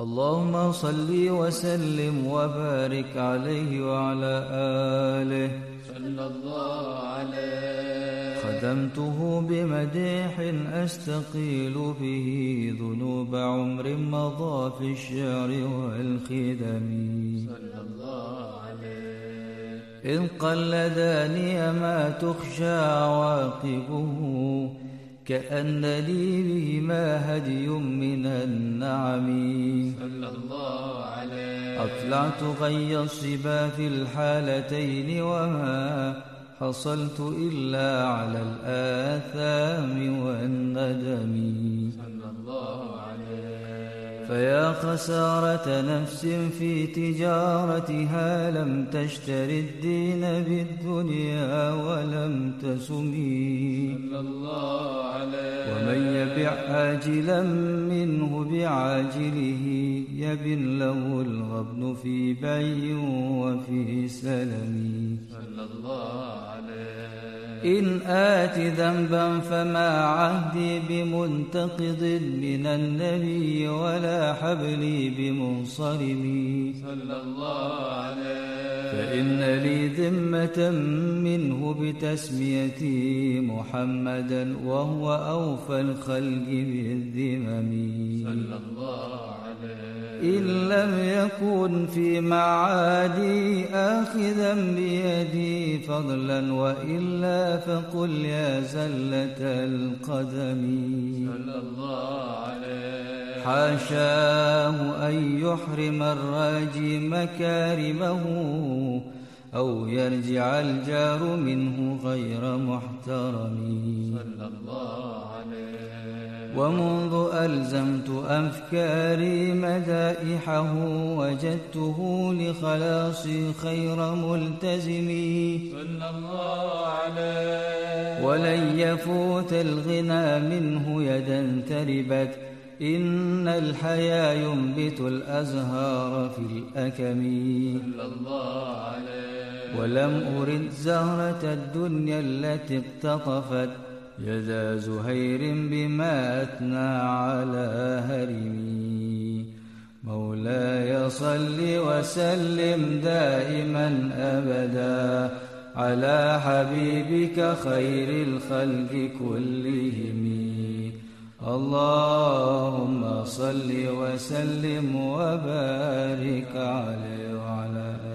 اللهم صل وسلم وبارك عليه وعلى آله. صلى الله عليه خدمته بمديح أستقيل به ذنوب عمر مضى في الشعر والخدم. صلى الله عليه إذ قلداني ما تخشى عواقبه. كأن لي بهما هدي من النعم. صلى الله عليه أطلعت غي الصبا في الحالتين وما حصلت إلا على الآثام والندم. صلى الله فيا خسارة نفس في تجارتها لم تشتر الدين بالدنيا ولم تسمي. ومن يبع عاجلا منه بعاجله يبن له الغبن في بي وفي سلم. صلى الله إن آت ذنبا فما عهدي بمنتقض من النبي ولا حبلي بمنصرم. صلى الله عليه. فإن لي ذمة منه بتسميتي محمدا وهو أوفى الخلق بالذمم. صلى الله عليه. إن لم يكن في معادي آخذا بيدي فضلا وإلا فقل يا زلة القدم. صلى الله عليه. حاشاه أن يحرم الراجي مكارمه أو يرجع الجار منه غير محترم. صلى الله عليه. ومنذ ألزمت أفكاري مدائحه وجدته لخلاصي خير ملتزم صلى الله عليه ولن يفوت الغنى منه يدا تربت. إن الحيا ينبت الأزهار في الأكم. صلى الله عليه ولم أرد زهرة الدنيا التي اقتطفت. يدا زهير بما أثنى على هرمي. مولاي صل وسلم دائما أبدا على حبيبك خير الخلق كلهم. اللهم صل وسلم وبارك عليه وعلى آله